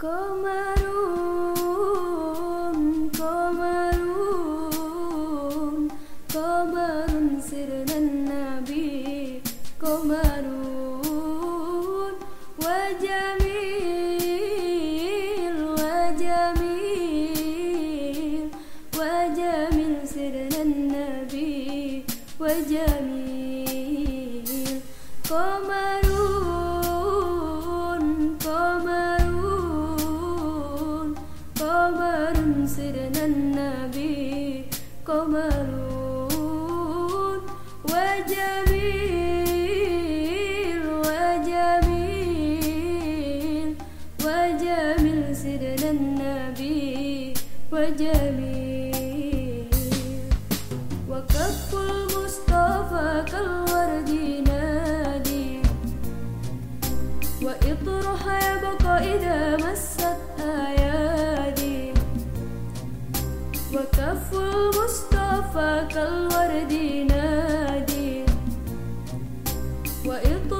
komarun komarun komarun sirnan nabi komarun wajamil wajamil wajamil sirnan nabi wajamil komarun. قمر وجميل وجميل وجميل سيدنا النبي وجميل وكف المصطفى كالورد ينادي وإطرح يبقى إذا مست آيات وكف المصطفى كالورد نادي. وإطلاق